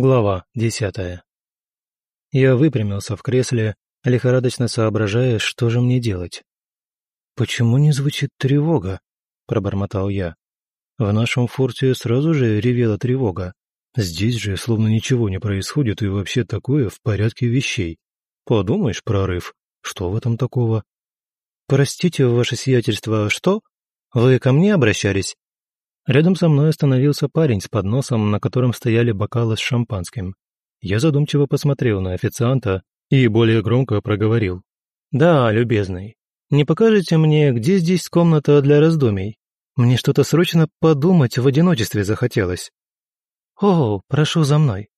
Глава десятая. Я выпрямился в кресле, лихорадочно соображая, что же мне делать. «Почему не звучит тревога?» – пробормотал я. В нашем форте сразу же ревела тревога. Здесь же словно ничего не происходит и вообще такое в порядке вещей. Подумаешь, прорыв, что в этом такого? «Простите, ваше сиятельство, что? Вы ко мне обращались?» Рядом со мной остановился парень с подносом, на котором стояли бокалы с шампанским. Я задумчиво посмотрел на официанта и более громко проговорил. «Да, любезный, не покажете мне, где здесь комната для раздумий? Мне что-то срочно подумать в одиночестве захотелось». «О, прошу за мной».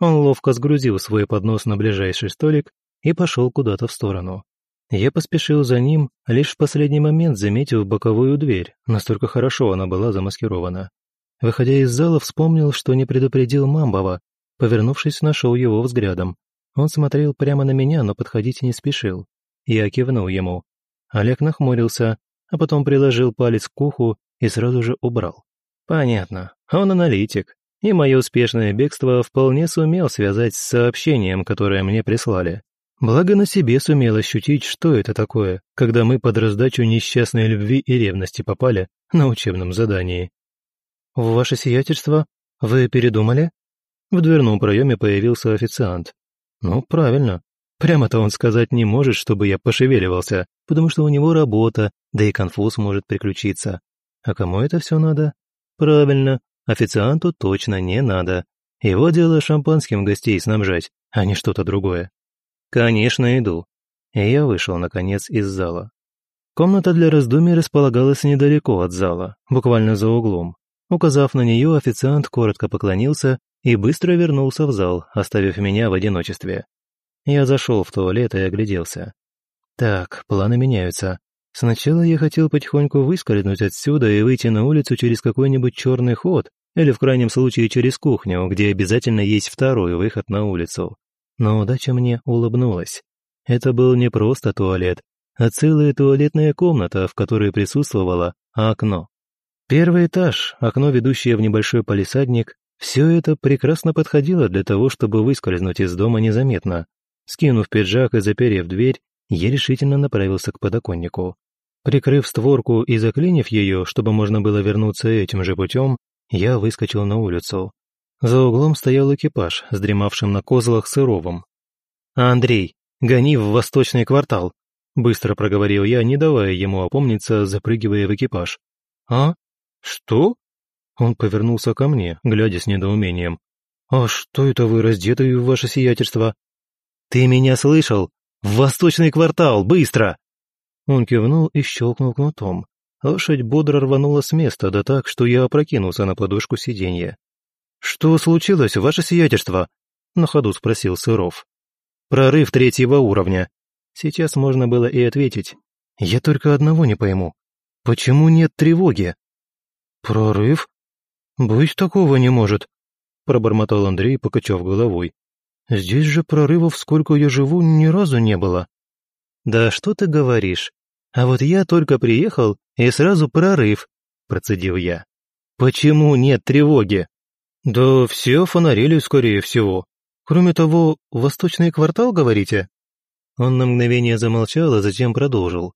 Он ловко сгрузил свой поднос на ближайший столик и пошел куда-то в сторону. Я поспешил за ним, лишь в последний момент заметив боковую дверь, настолько хорошо она была замаскирована. Выходя из зала, вспомнил, что не предупредил Мамбова. Повернувшись, нашел его взглядом. Он смотрел прямо на меня, но подходить не спешил. Я кивнул ему. Олег нахмурился, а потом приложил палец к уху и сразу же убрал. Понятно, он аналитик, и мое успешное бегство вполне сумел связать с сообщением, которое мне прислали. Благо на себе сумел ощутить, что это такое, когда мы под раздачу несчастной любви и ревности попали на учебном задании. «Ваше сиятельство, вы передумали?» В дверном проеме появился официант. «Ну, правильно. Прямо-то он сказать не может, чтобы я пошевеливался, потому что у него работа, да и конфуз может приключиться. А кому это все надо? Правильно, официанту точно не надо. Его дело шампанским гостей снабжать, а не что-то другое. «Конечно, иду». И я вышел, наконец, из зала. Комната для раздумий располагалась недалеко от зала, буквально за углом. Указав на нее, официант коротко поклонился и быстро вернулся в зал, оставив меня в одиночестве. Я зашел в туалет и огляделся. Так, планы меняются. Сначала я хотел потихоньку выскользнуть отсюда и выйти на улицу через какой-нибудь черный ход, или в крайнем случае через кухню, где обязательно есть второй выход на улицу. Но удача мне улыбнулась. Это был не просто туалет, а целая туалетная комната, в которой присутствовало окно. Первый этаж, окно, ведущее в небольшой палисадник, все это прекрасно подходило для того, чтобы выскользнуть из дома незаметно. Скинув пиджак и заперев дверь, я решительно направился к подоконнику. Прикрыв створку и заклинив ее, чтобы можно было вернуться этим же путем, я выскочил на улицу. За углом стоял экипаж с дремавшим на козлах Сыровым. «Андрей, гони в восточный квартал», — быстро проговорил я, не давая ему опомниться, запрыгивая в экипаж. «А? Что?» Он повернулся ко мне, глядя с недоумением. «А что это вы раздеты, ваше сиятельство?» «Ты меня слышал? В восточный квартал, быстро!» Он кивнул и щелкнул кнутом. Лошадь бодро рванула с места, да так, что я опрокинулся на подушку сиденья. «Что случилось, ваше сиятельство?» — на ходу спросил Сыров. «Прорыв третьего уровня». Сейчас можно было и ответить. «Я только одного не пойму. Почему нет тревоги?» «Прорыв? Быть такого не может», — пробормотал Андрей, покачав головой. «Здесь же прорывов, сколько я живу, ни разу не было». «Да что ты говоришь? А вот я только приехал, и сразу прорыв», — процедил я. «Почему нет тревоги?» «Да все фонарили, скорее всего. Кроме того, восточный квартал, говорите?» Он на мгновение замолчал, а затем продолжил.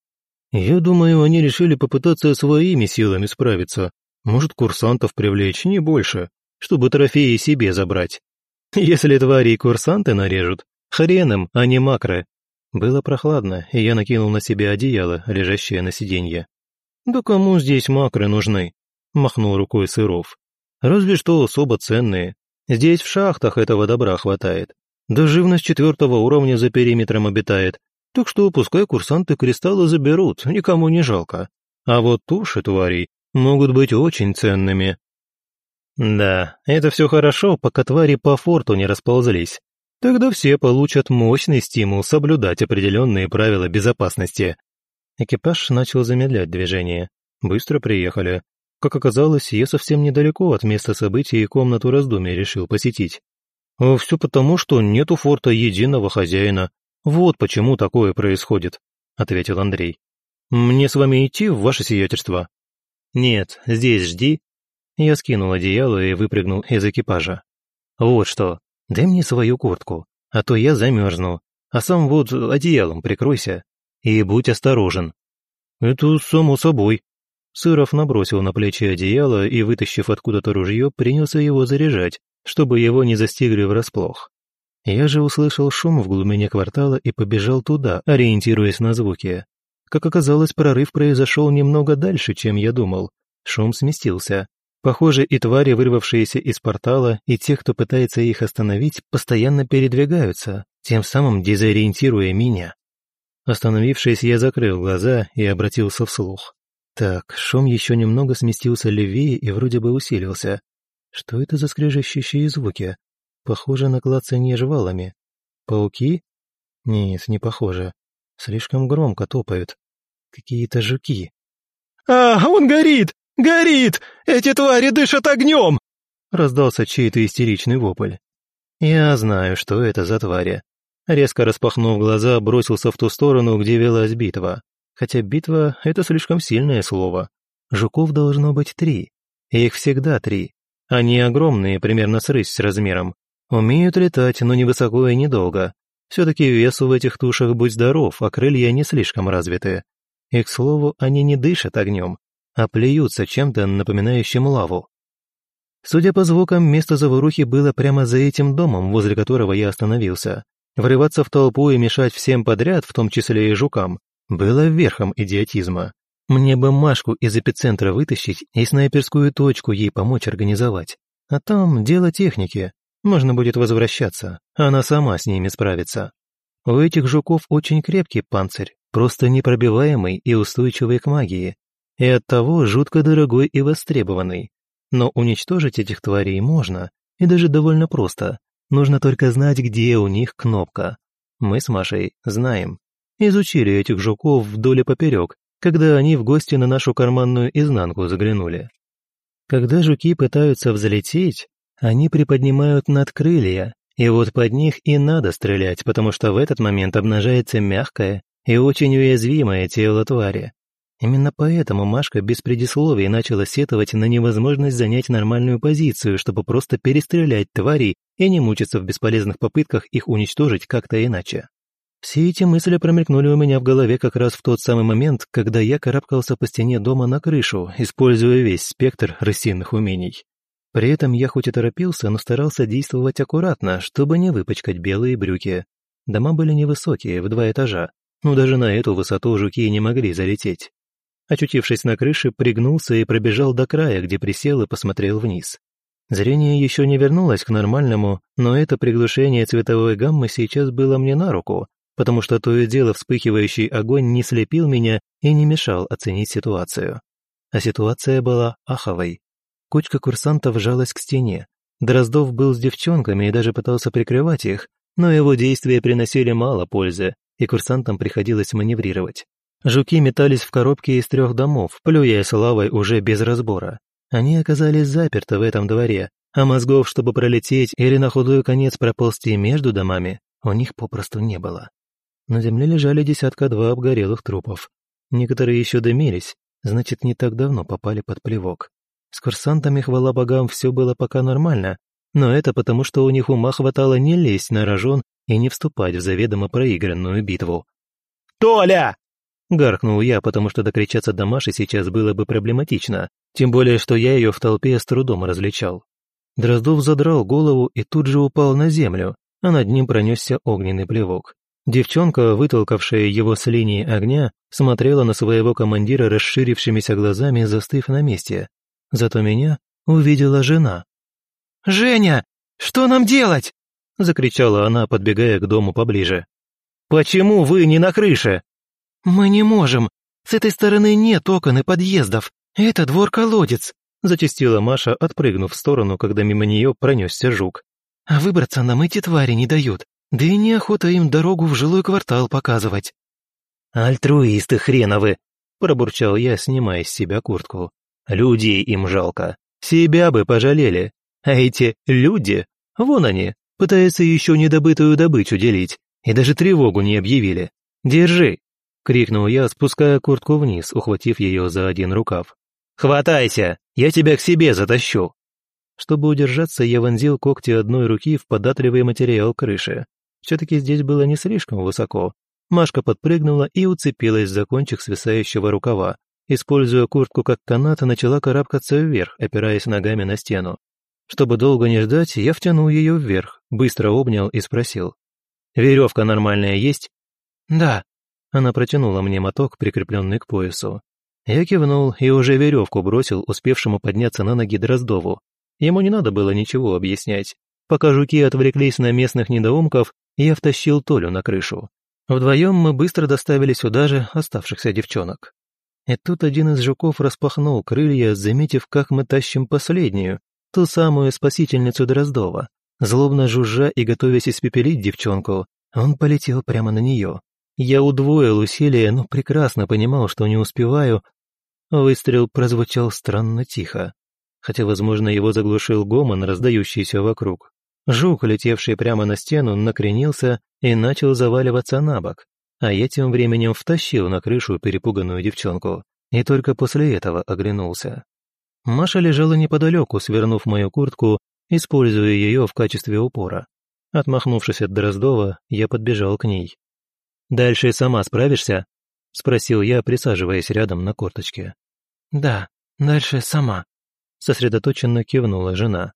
«Я думаю, они решили попытаться своими силами справиться. Может, курсантов привлечь, не больше, чтобы трофеи себе забрать. Если твари и курсанты нарежут, хрен им, а не макры». Было прохладно, и я накинул на себя одеяло, лежащее на сиденье. «Да кому здесь макры нужны?» – махнул рукой Сыров. Разве что особо ценные. Здесь в шахтах этого добра хватает. Да живность четвертого уровня за периметром обитает. Так что пускай курсанты кристаллы заберут, никому не жалко. А вот туши тварей могут быть очень ценными. Да, это все хорошо, пока твари по форту не расползлись. Тогда все получат мощный стимул соблюдать определенные правила безопасности. Экипаж начал замедлять движение. Быстро приехали. Как оказалось, я совсем недалеко от места событий и комнату раздумий решил посетить. А все потому, что нет у форта единого хозяина. Вот почему такое происходит, ответил Андрей. Мне с вами идти в ваше сиятельство? Нет, здесь жди. Я скинул одеяло и выпрыгнул из экипажа. Вот что, дай мне свою куртку, а то я замерзну, а сам вот одеялом прикройся. И будь осторожен». «Это само собой». Сыров набросил на плечи одеяло и, вытащив откуда-то ружье, принялся его заряжать, чтобы его не застигли врасплох. Я же услышал шум в глубине квартала и побежал туда, ориентируясь на звуки. Как оказалось, прорыв произошел немного дальше, чем я думал. Шум сместился. Похоже, и твари, вырвавшиеся из портала, и те, кто пытается их остановить, постоянно передвигаются, тем самым дезориентируя меня. Остановившись, я закрыл глаза и обратился вслух. Так, шум еще немного сместился левее и вроде бы усилился. Что это за скрежещущие звуки? Похоже на клацанье жвалами. Пауки? Нет, не похоже. Слишком громко топают. Какие-то жуки. «А, он горит! Горит! Эти твари дышат огнем!» Раздался чей-то истеричный вопль. Я знаю, что это за твари. Резко распахнув глаза, бросился в ту сторону, где велась битва. Хотя битва — это слишком сильное слово. Жуков должно быть три. Их всегда три. Они огромные, примерно с рысь размером. Умеют летать, но невысоко и недолго. Все-таки вес у этих тушек будь здоров, а крылья не слишком развиты. И, к слову, они не дышат огнем, а плюются чем-то напоминающим лаву. Судя по звукам, место заварухи было прямо за этим домом, возле которого я остановился. Врываться в толпу и мешать всем подряд, в том числе и жукам, было верхом идиотизма. Мне бы Машку из эпицентра вытащить и снайперскую точку ей помочь организовать. А там дело техники. Можно будет возвращаться, она сама с ними справится. У этих жуков очень крепкий панцирь, просто непробиваемый и устойчивый к магии, и оттого жутко дорогой и востребованный. Но уничтожить этих тварей можно, и даже довольно просто. Нужно только знать, где у них кнопка. Мы с Машей знаем. Изучили этих жуков вдоль и поперек, когда они в гости на нашу карманную изнанку заглянули. Когда жуки пытаются взлететь, они приподнимают надкрылья, и вот под них и надо стрелять, потому что в этот момент обнажается мягкое и очень уязвимое тело твари. Именно поэтому Машка без предисловий начала сетовать на невозможность занять нормальную позицию, чтобы просто перестрелять тварей и не мучиться в бесполезных попытках их уничтожить как-то иначе. Все эти мысли промелькнули у меня в голове как раз в тот самый момент, когда я карабкался по стене дома на крышу, используя весь спектр рысинных умений. При этом я хоть и торопился, но старался действовать аккуратно, чтобы не выпачкать белые брюки. Дома были невысокие, в два этажа, но даже на эту высоту жуки не могли залететь. Очутившись на крыше, пригнулся и пробежал до края, где присел и посмотрел вниз. Зрение еще не вернулось к нормальному, но это приглушение цветовой гаммы сейчас было мне на руку, потому что то и дело вспыхивающий огонь не слепил меня и не мешал оценить ситуацию. А ситуация была аховой. Кучка курсантов жалась к стене. Дроздов был с девчонками и даже пытался прикрывать их, но его действия приносили мало пользы, и курсантам приходилось маневрировать. Жуки метались в коробке из трех домов, плюя славой уже без разбора. Они оказались заперты в этом дворе, а мозгов, чтобы пролететь или на худой конец проползти между домами, у них попросту не было. На земле лежали десятка-два обгорелых трупов. Некоторые еще дымились, значит, не так давно попали под плевок. С курсантами, хвала богам, все было пока нормально, но это потому, что у них ума хватало не лезть на рожон и не вступать в заведомо проигранную битву. «Толя!» Гаркнул я, потому что докричаться до Маши сейчас было бы проблематично, тем более, что я ее в толпе с трудом различал. Дроздов задрал голову и тут же упал на землю, а над ним пронесся огненный плевок. Девчонка, вытолкавшая его с линии огня, смотрела на своего командира расширившимися глазами, застыв на месте. Зато меня увидела жена. «Женя, что нам делать?» — закричала она, подбегая к дому поближе. «Почему вы не на крыше?» «Мы не можем. С этой стороны нет окон и подъездов. Это двор-колодец», — зачастила Маша, отпрыгнув в сторону, когда мимо нее пронесся жук. «А выбраться нам эти твари не дают. Да и неохота им дорогу в жилой квартал показывать». «Альтруисты хреновы!» — пробурчал я, снимая с себя куртку. «Людей им жалко. Себя бы пожалели. А эти люди, вон они, пытаются еще недобытую добычу делить, и даже тревогу не объявили. Держи, — крикнул я, спуская куртку вниз, ухватив ее за один рукав. «Хватайся! Я тебя к себе затащу!» Чтобы удержаться, я вонзил когти одной руки в податливый материал крыши. Все-таки здесь было не слишком высоко. Машка подпрыгнула и уцепилась за кончик свисающего рукава. Используя куртку как канат, начала карабкаться вверх, опираясь ногами на стену. Чтобы долго не ждать, я втянул ее вверх, быстро обнял и спросил. «Веревка нормальная есть?» «Да». Она протянула мне моток, прикрепленный к поясу. Я кивнул и уже веревку бросил успевшему подняться на ноги Дроздову. Ему не надо было ничего объяснять. Пока жуки отвлеклись на местных недоумков, я втащил Толю на крышу. Вдвоем мы быстро доставили сюда же оставшихся девчонок. И тут один из жуков распахнул крылья, заметив, как мы тащим последнюю, ту самую спасительницу Дроздова. Злобно жужжа и готовясь испепелить девчонку, он полетел прямо на нее. Я удвоил усилия, но прекрасно понимал, что не успеваю. Выстрел прозвучал странно тихо хотя, возможно, его заглушил гомон, раздающийся вокруг. Жук, летевший прямо на стену, накренился и начал заваливаться на бок, а я тем временем втащил на крышу перепуганную девчонку и только после этого оглянулся. Маша лежала неподалеку, свернув мою куртку, используя ее в качестве упора. Отмахнувшись от Дроздова, я подбежал к ней. «Дальше сама справишься?» — спросил я, присаживаясь рядом на корточке. «Да, дальше сама», сосредоточенно кивнула жена.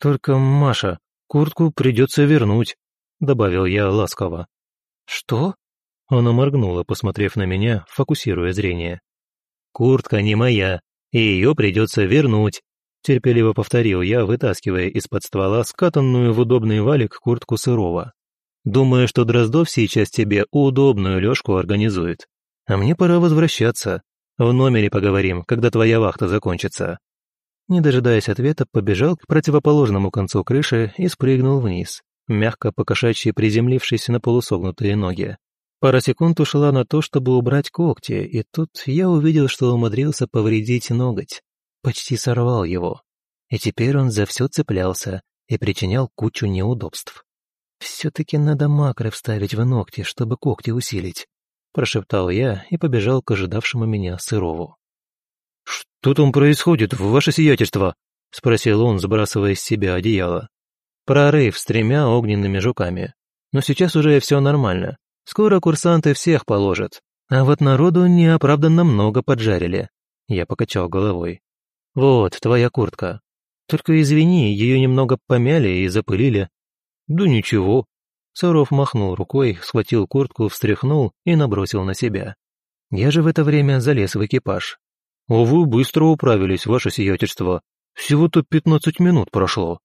«Только, Маша, куртку придется вернуть», — добавил я ласково. «Что?» Она моргнула, посмотрев на меня, фокусируя зрение. «Куртка не моя, и ее придется вернуть», — терпеливо повторил я, вытаскивая из-под ствола скатанную в удобный валик куртку сырого. «Думаю, что Дроздов сейчас тебе удобную лёжку организует. А мне пора возвращаться. В номере поговорим, когда твоя вахта закончится». Не дожидаясь ответа, побежал к противоположному концу крыши и спрыгнул вниз, мягко покошачьи приземлившись на полусогнутые ноги. Пара секунд ушла на то, чтобы убрать когти, и тут я увидел, что умудрился повредить ноготь. Почти сорвал его. И теперь он за все цеплялся и причинял кучу неудобств. «Все-таки надо макры вставить в ногти, чтобы когти усилить», прошептал я и побежал к ожидавшему меня Сырову. «Что там происходит, ваше сиятельство?» — спросил он, сбрасывая с себя одеяло. «Прорыв с тремя огненными жуками. Но сейчас уже все нормально. Скоро курсанты всех положат. А вот народу неоправданно много поджарили». Я покачал головой. «Вот, твоя куртка. Только извини, ее немного помяли и запылили». «Да ничего». Саров махнул рукой, схватил куртку, встряхнул и набросил на себя. Я же в это время залез в экипаж, «А вы быстро управились, ваше сиятельство. Всего-то пятнадцать минут прошло».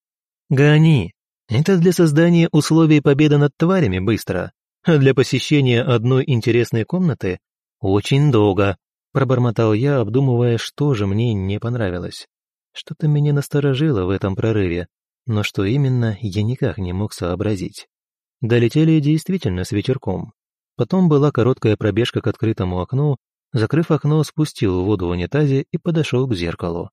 «Гони. Это для создания условий победы над тварями быстро, а для посещения одной интересной комнаты очень долго», пробормотал я, обдумывая, что же мне не понравилось. Что-то меня насторожило в этом прорыве, но что именно, я никак не мог сообразить. Долетели действительно с ветерком. Потом была короткая пробежка к открытому окну, Закрыв окно, спустил воду в унитазе и подошел к зеркалу.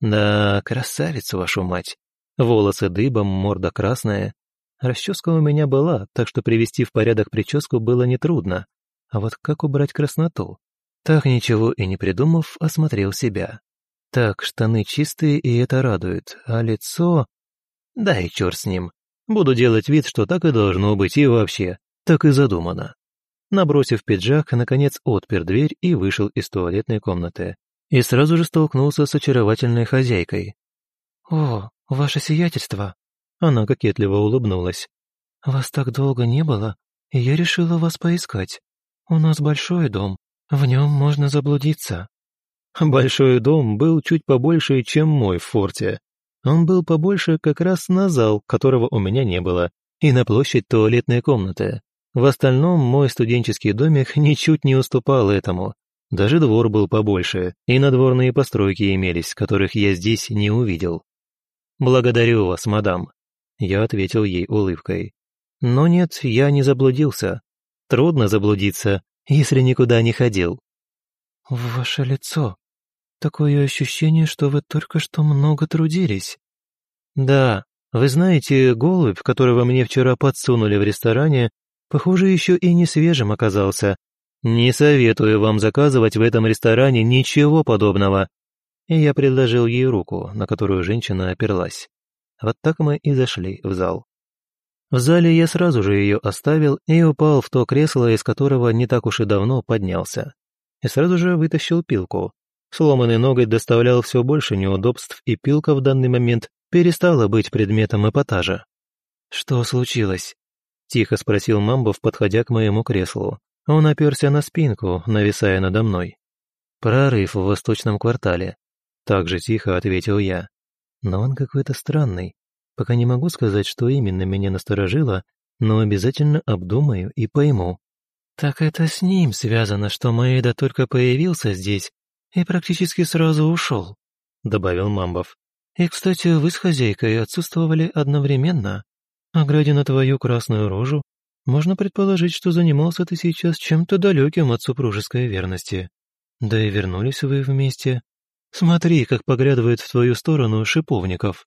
Да, красавица вашу мать. Волосы дыбом, морда красная. Расческа у меня была, так что привести в порядок прическу было нетрудно. А вот как убрать красноту? Так ничего и не придумав, осмотрел себя. Так, штаны чистые, и это радует, а лицо... Да и черт с ним. Буду делать вид, что так и должно быть, и вообще, так и задумано. Набросив пиджак, наконец отпер дверь и вышел из туалетной комнаты. И сразу же столкнулся с очаровательной хозяйкой. «О, ваше сиятельство!» Она кокетливо улыбнулась. «Вас так долго не было, и я решила вас поискать. У нас большой дом, в нем можно заблудиться». Большой дом был чуть побольше, чем мой в форте. Он был побольше как раз на зал, которого у меня не было, и на площадь туалетной комнаты. В остальном мой студенческий домик ничуть не уступал этому. Даже двор был побольше, и надворные постройки имелись, которых я здесь не увидел. «Благодарю вас, мадам», — я ответил ей улыбкой. «Но нет, я не заблудился. Трудно заблудиться, если никуда не ходил». «Ваше лицо. Такое ощущение, что вы только что много трудились». «Да, вы знаете, голубь, которого мне вчера подсунули в ресторане, Похоже, еще и не свежим оказался. Не советую вам заказывать в этом ресторане ничего подобного. и я предложил ей руку, на которую женщина оперлась. Вот так мы и зашли в зал. В зале я сразу же ее оставил и упал в то кресло, из которого не так уж и давно поднялся. И сразу же вытащил пилку. Сломанный ноготь доставлял все больше неудобств, и пилка в данный момент перестала быть предметом эпатажа. «Что случилось?» – тихо спросил Мамбов, подходя к моему креслу. Он оперся на спинку, нависая надо мной. «Прорыв в восточном квартале», – так же тихо ответил я. «Но он какой-то странный. Пока не могу сказать, что именно меня насторожило, но обязательно обдумаю и пойму». «Так это с ним связано, что Маэда только появился здесь и практически сразу ушел», — добавил Мамбов. «И, кстати, вы с хозяйкой отсутствовали одновременно. А глядя на твою красную рожу, можно предположить, что занимался ты сейчас чем-то далеким от супружеской верности. Да и вернулись вы вместе. Смотри, как поглядывает в твою сторону шиповников».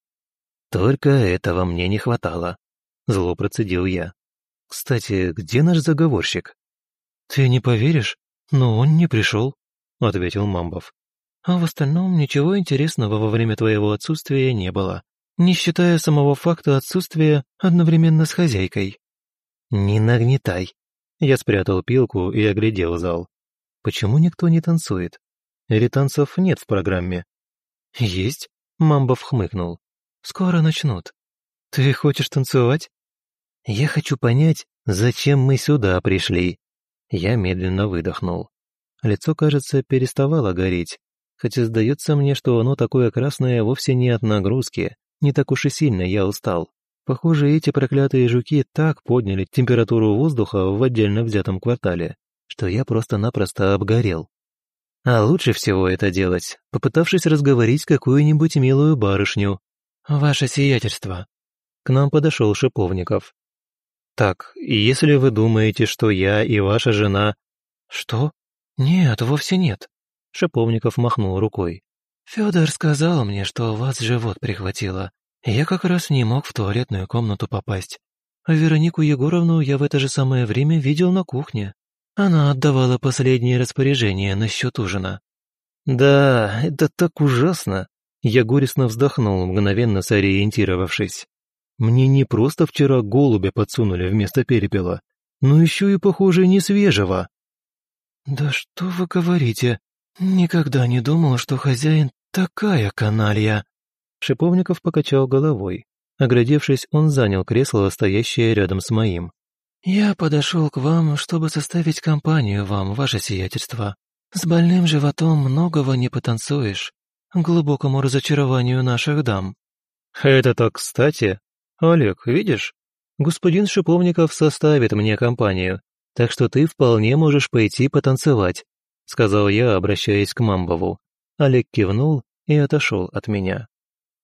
«Только этого мне не хватало», — зло процедил я. «Кстати, где наш заговорщик?» «Ты не поверишь, но он не пришел», — ответил Мамбов. «А в остальном ничего интересного во время твоего отсутствия не было, не считая самого факта отсутствия одновременно с хозяйкой». «Не нагнетай». Я спрятал пилку и оглядел зал. «Почему никто не танцует? Или танцев нет в программе?» «Есть», — Мамбов хмыкнул. «Скоро начнут. Ты хочешь танцевать?» «Я хочу понять, зачем мы сюда пришли». Я медленно выдохнул. Лицо, кажется, переставало гореть, хотя сдается мне, что оно такое красное вовсе не от нагрузки, не так уж и сильно я устал. Похоже, эти проклятые жуки так подняли температуру воздуха в отдельно взятом квартале, что я просто-напросто обгорел. А лучше всего это делать, попытавшись разговорить какую-нибудь милую барышню. «Ваше сиятельство». К нам подошел Шиповников. «Так, если вы думаете, что я и ваша жена...» «Что?» «Нет, вовсе нет», — Шиповников махнул рукой. «Федор сказал мне, что у вас живот прихватило. Я как раз не мог в туалетную комнату попасть. А Веронику Егоровну я в это же самое время видел на кухне. Она отдавала последние распоряжения насчет ужина». «Да, это так ужасно!» Я горестно вздохнул, мгновенно сориентировавшись. «Мне не просто вчера голубя подсунули вместо перепела, но еще и, похоже, не свежего». «Да что вы говорите? Никогда не думал, что хозяин такая каналья!» Шиповников покачал головой. Оглядевшись, он занял кресло, стоящее рядом с моим. «Я подошел к вам, чтобы составить компанию вам, ваше сиятельство. С больным животом многого не потанцуешь, к глубокому разочарованию наших дам». «Это так кстати. Олег, видишь? Господин Шиповников составит мне компанию, так что ты вполне можешь пойти потанцевать», — сказал я, обращаясь к Мамбову. Олег кивнул и отошел от меня.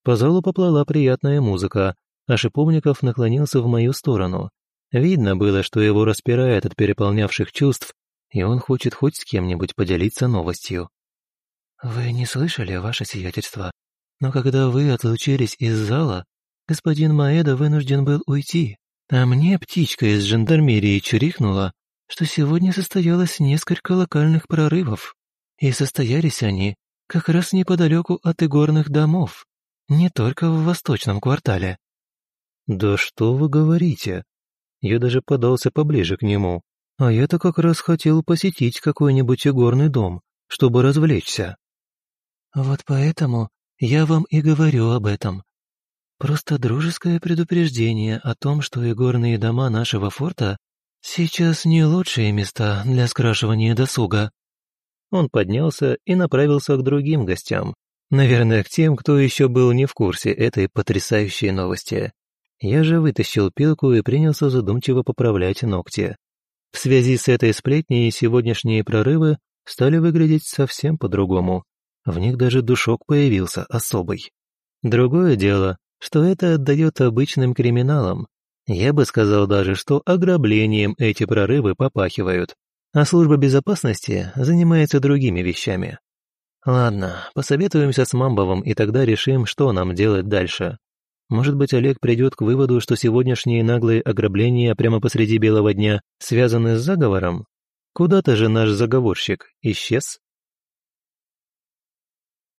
По залу поплыла приятная музыка, а Шиповников наклонился в мою сторону. Видно было, что его распирает от переполнявших чувств, и он хочет хоть с кем-нибудь поделиться новостью. «Вы не слышали, ваше сиятельство, но когда вы отлучились из зала, господин Маэда вынужден был уйти, а мне птичка из жандармерии чирикнула, что сегодня состоялось несколько локальных прорывов, и состоялись они как раз неподалеку от игорных домов, не только в восточном квартале. «Да что вы говорите?» Я даже подался поближе к нему, а я-то как раз хотел посетить какой-нибудь игорный дом, чтобы развлечься. «Вот поэтому я вам и говорю об этом. Просто дружеское предупреждение о том, что игорные дома нашего форта «Сейчас не лучшие места для скрашивания досуга». Он поднялся и направился к другим гостям. Наверное, к тем, кто еще был не в курсе этой потрясающей новости. Я же вытащил пилку и принялся задумчиво поправлять ногти. В связи с этой сплетней сегодняшние прорывы стали выглядеть совсем по-другому. В них даже душок появился особый. Другое дело, что это отдает обычным криминалам, я бы сказал даже, что ограблением эти прорывы попахивают, а служба безопасности занимается другими вещами. Ладно, посоветуемся с Мамбовым и тогда решим, что нам делать дальше. Может быть, Олег придет к выводу, что сегодняшние наглые ограбления прямо посреди белого дня связаны с заговором? Куда-то же наш заговорщик исчез?